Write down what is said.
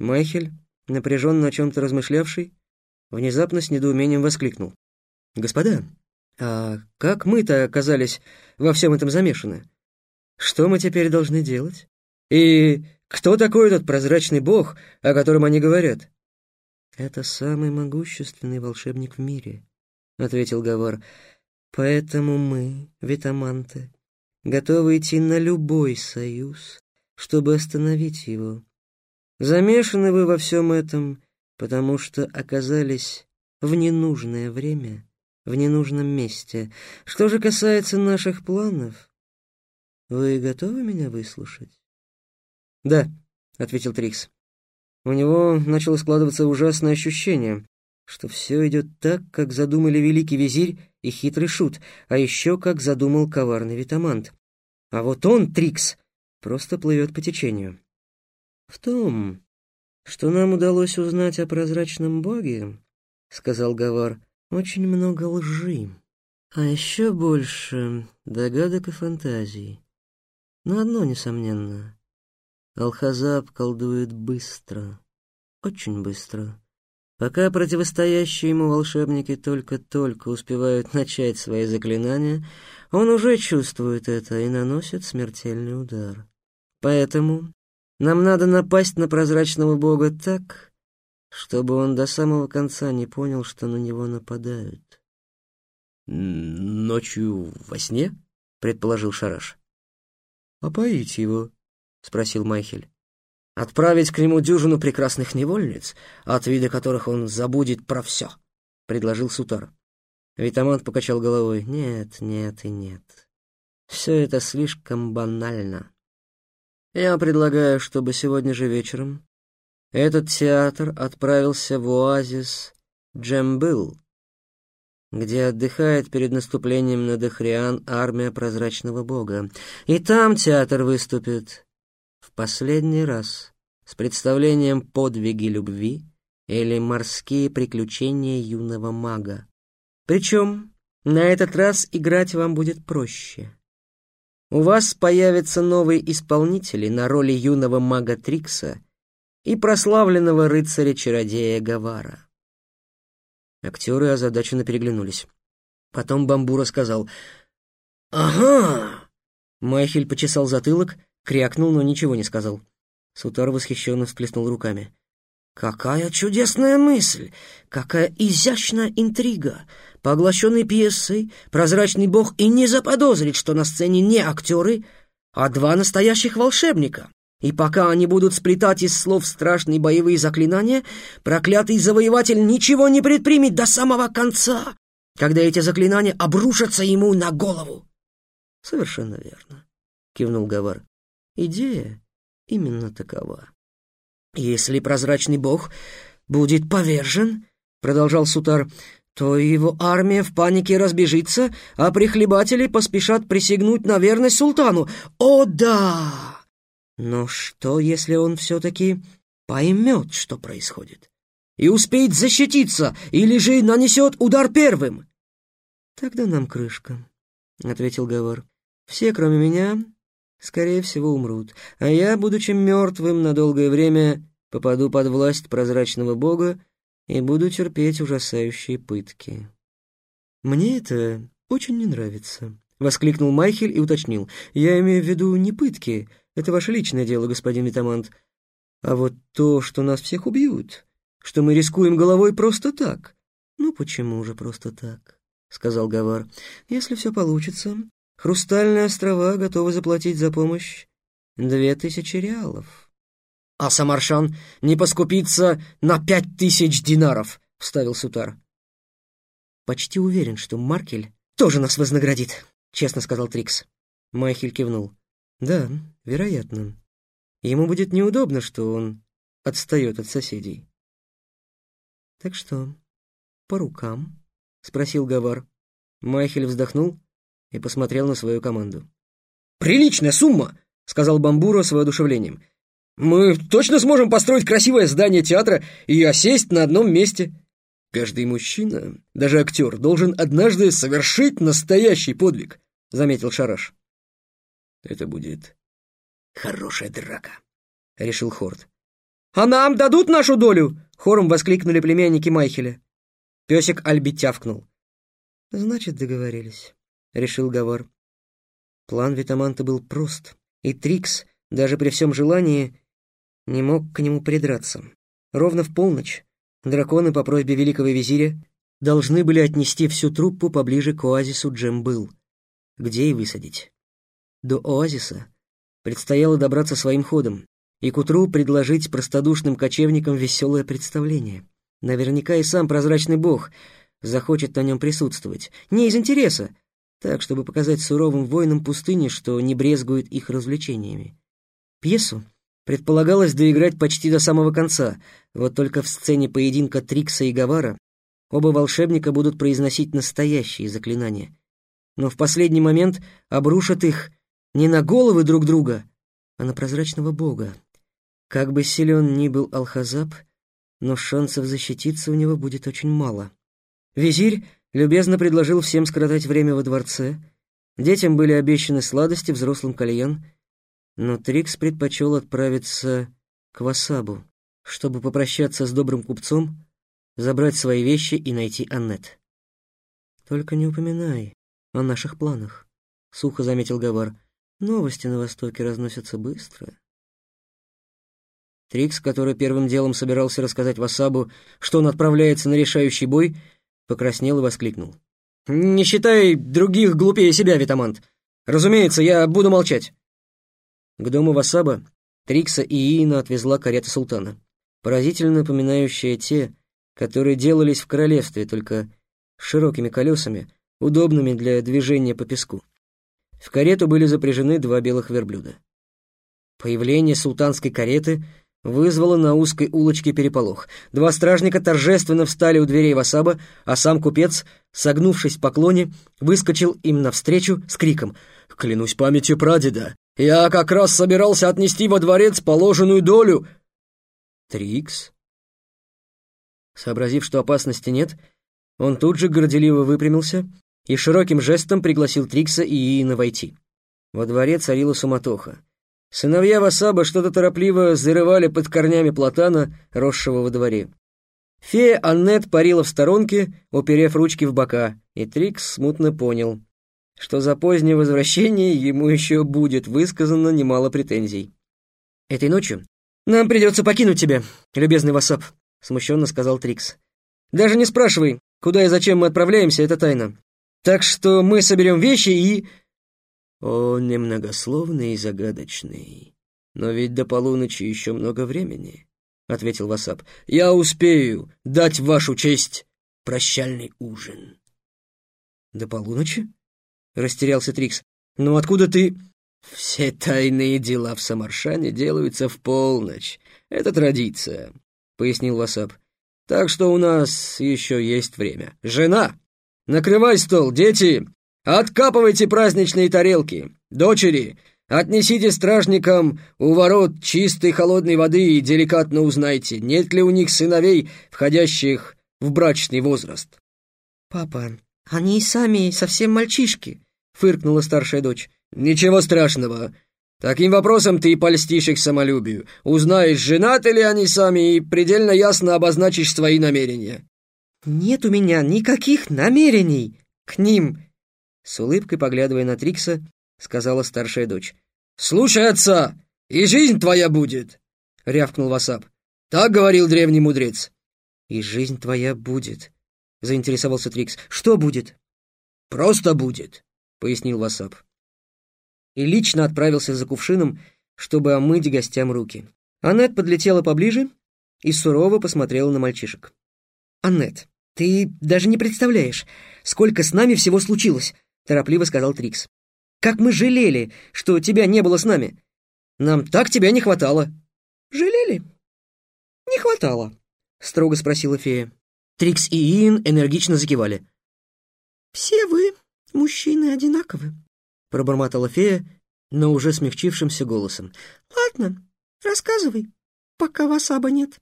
Майхель, напряженно о чем-то размышлявший, внезапно с недоумением воскликнул. «Господа, а как мы-то оказались во всем этом замешаны? Что мы теперь должны делать? И кто такой этот прозрачный бог, о котором они говорят?» «Это самый могущественный волшебник в мире», — ответил Гавар. «Поэтому мы, витаманты, готовы идти на любой союз, чтобы остановить его. Замешаны вы во всем этом, потому что оказались в ненужное время, в ненужном месте. Что же касается наших планов, вы готовы меня выслушать? «Да», — ответил Трикс. У него начало складываться ужасное ощущение, что все идет так, как задумали великий визирь и хитрый шут, а еще как задумал коварный витамант. А вот он, Трикс, просто плывет по течению. В том, что нам удалось узнать о прозрачном боге, — сказал Гавар, — очень много лжи, а еще больше догадок и фантазий. Но одно несомненно. Алхазаб колдует быстро, очень быстро. Пока противостоящие ему волшебники только-только успевают начать свои заклинания, он уже чувствует это и наносит смертельный удар. Поэтому нам надо напасть на прозрачного бога так, чтобы он до самого конца не понял, что на него нападают. «Ночью во сне?» — предположил Шараш. «Опоить его», — спросил Майхель. «Отправить к нему дюжину прекрасных невольниц, от вида которых он забудет про все», — предложил Сутар. Витамант покачал головой. «Нет, нет и нет. Все это слишком банально. Я предлагаю, чтобы сегодня же вечером этот театр отправился в оазис Джембыл, где отдыхает перед наступлением на Дохриан армия прозрачного бога. И там театр выступит в последний раз с представлением «Подвиги любви» или «Морские приключения юного мага». Причем на этот раз играть вам будет проще. У вас появятся новые исполнители на роли юного мага Трикса и прославленного рыцаря-чародея Гавара. Актеры озадаченно переглянулись. Потом Бамбура сказал «Ага!» Майхель почесал затылок, крякнул, но ничего не сказал. Сутар восхищенно всплеснул руками. «Какая чудесная мысль! Какая изящная интрига! Поглощенный пьесой, прозрачный бог и не заподозрит, что на сцене не актеры, а два настоящих волшебника. И пока они будут сплетать из слов страшные боевые заклинания, проклятый завоеватель ничего не предпримет до самого конца, когда эти заклинания обрушатся ему на голову. — Совершенно верно, — кивнул Гавар. — Идея именно такова. «Если прозрачный бог будет повержен, — продолжал Сутар, — то его армия в панике разбежится, а прихлебатели поспешат присягнуть на верность султану. О, да! Но что, если он все-таки поймет, что происходит, и успеет защититься, или же нанесет удар первым? Тогда нам крышка, — ответил Гавар. Все, кроме меня, скорее всего, умрут, а я, будучи мертвым на долгое время, попаду под власть прозрачного бога и буду терпеть ужасающие пытки. «Мне это очень не нравится», — воскликнул Майхель и уточнил. «Я имею в виду не пытки, это ваше личное дело, господин Метамант, а вот то, что нас всех убьют, что мы рискуем головой просто так». «Ну почему же просто так?» — сказал Гавар. «Если все получится, Хрустальные острова готовы заплатить за помощь две тысячи реалов. — А Самаршан не поскупится на пять тысяч динаров, — вставил Сутар. — Почти уверен, что Маркель тоже нас вознаградит, — честно сказал Трикс. Майхель кивнул. — Да, вероятно. Ему будет неудобно, что он отстает от соседей. — Так что, по рукам? — спросил Гавар. Майхель вздохнул и посмотрел на свою команду. «Приличная сумма!» — сказал Бамбура с воодушевлением. «Мы точно сможем построить красивое здание театра и осесть на одном месте. Каждый мужчина, даже актер, должен однажды совершить настоящий подвиг», — заметил Шараш. «Это будет хорошая драка», — решил Хорд. А нам дадут нашу долю?» — хором воскликнули племянники Майхеля. Песик Альби тявкнул. «Значит, договорились», — решил Гавар. План Витаманта был прост, и Трикс, даже при всем желании, не мог к нему придраться. Ровно в полночь драконы по просьбе великого визиря должны были отнести всю труппу поближе к оазису Джембыл, где и высадить. До оазиса предстояло добраться своим ходом и к утру предложить простодушным кочевникам веселое представление. Наверняка и сам прозрачный бог захочет на нем присутствовать, не из интереса, так, чтобы показать суровым воинам пустыни, что не брезгует их развлечениями. Пьесу предполагалось доиграть почти до самого конца, вот только в сцене поединка Трикса и Гавара оба волшебника будут произносить настоящие заклинания. Но в последний момент обрушат их не на головы друг друга, а на прозрачного бога. Как бы силен ни был Алхазаб, но шансов защититься у него будет очень мало. Визирь любезно предложил всем скоротать время во дворце. Детям были обещаны сладости, взрослым кальян. Но Трикс предпочел отправиться к Васабу, чтобы попрощаться с добрым купцом, забрать свои вещи и найти Аннет. «Только не упоминай о наших планах», — сухо заметил Гавар. «Новости на Востоке разносятся быстро». Трикс, который первым делом собирался рассказать Васабу, что он отправляется на решающий бой, покраснел и воскликнул. «Не считай других глупее себя, Витамант. Разумеется, я буду молчать». К дому Васаба Трикса и Иина отвезла карета султана, поразительно напоминающая те, которые делались в королевстве, только широкими колесами, удобными для движения по песку. В карету были запряжены два белых верблюда. Появление султанской кареты — вызвало на узкой улочке переполох. Два стражника торжественно встали у дверей Васаба, а сам купец, согнувшись в поклоне, выскочил им навстречу с криком «Клянусь памятью прадеда, я как раз собирался отнести во дворец положенную долю!» «Трикс?» Сообразив, что опасности нет, он тут же горделиво выпрямился и широким жестом пригласил Трикса и Иина войти. Во дворе царила суматоха. Сыновья Васаба что-то торопливо зарывали под корнями платана, росшего во дворе. Фея Аннет парила в сторонке, уперев ручки в бока, и Трикс смутно понял, что за позднее возвращение ему еще будет высказано немало претензий. «Этой ночью нам придется покинуть тебя, любезный Васап», — смущенно сказал Трикс. «Даже не спрашивай, куда и зачем мы отправляемся, это тайна. Так что мы соберем вещи и...» Он немногословный и загадочный. Но ведь до полуночи еще много времени, — ответил Васап. Я успею дать вашу честь прощальный ужин. До полуночи? — растерялся Трикс. Ну откуда ты... Все тайные дела в Самаршане делаются в полночь. Это традиция, — пояснил Васап. Так что у нас еще есть время. Жена! Накрывай стол, дети! Откапывайте праздничные тарелки. Дочери, отнесите стражникам у ворот чистой холодной воды и деликатно узнайте, нет ли у них сыновей, входящих в брачный возраст. «Папа, они и сами совсем мальчишки», — фыркнула старшая дочь. «Ничего страшного. Таким вопросом ты и польстишь их самолюбию. Узнаешь, женаты ли они сами, и предельно ясно обозначишь свои намерения». «Нет у меня никаких намерений к ним», с улыбкой, поглядывая на Трикса, сказала старшая дочь. «Слушай отца, и жизнь твоя будет!» — рявкнул Васап. «Так говорил древний мудрец». «И жизнь твоя будет», — заинтересовался Трикс. «Что будет?» «Просто будет», — пояснил Васап. И лично отправился за кувшином, чтобы омыть гостям руки. Аннет подлетела поближе и сурово посмотрела на мальчишек. «Аннет, ты даже не представляешь, сколько с нами всего случилось!» — торопливо сказал Трикс. «Как мы жалели, что тебя не было с нами! Нам так тебя не хватало!» «Жалели? Не хватало?» — строго спросила фея. Трикс и Иэн энергично закивали. «Все вы, мужчины, одинаковы», — пробормотала фея, но уже смягчившимся голосом. «Ладно, рассказывай, пока Васаба нет».